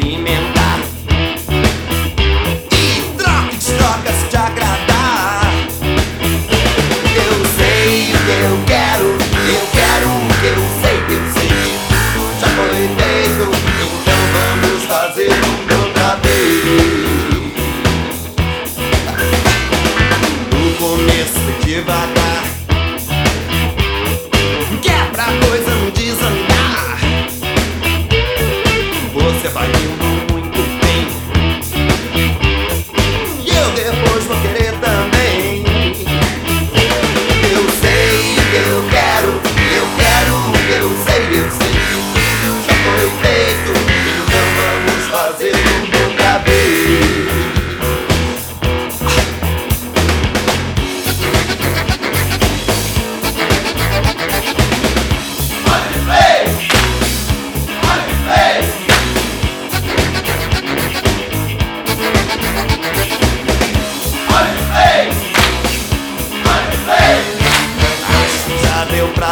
experimentar. E drogas, trocas te agradar. Eu sei que eu quero, eu quero, eu sei que eu sei. Já foi feito, então vamos fazer outra vez. No começo devagar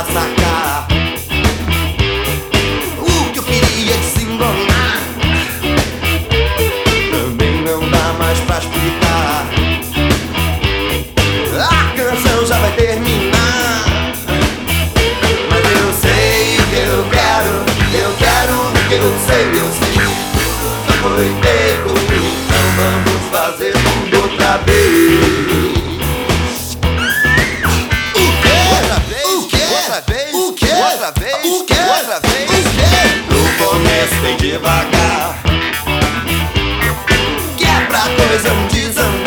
sacar. O que eu queria desembolar também não dá mais pra explicar. A canção já vai terminar. Mas eu sei o que eu quero, eu quero o que eu sei, eu sei. Já foi feito, então vamos fazer tudo outra vez. Outra vez? O que? Outra vez? O que? No começo bem devagar. Que é pra coisa não desandar.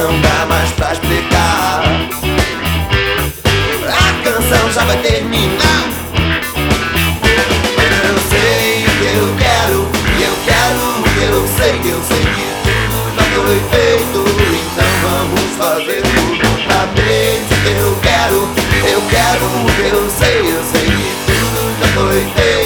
não dá mais pra explicar. A canção já vai terminar. Eu sei, que eu quero, eu quero, eu sei, eu sei que tudo já foi feito. Então vamos fazer tudo outra vez. Eu quero, eu quero, eu sei, eu sei que tudo já foi feito.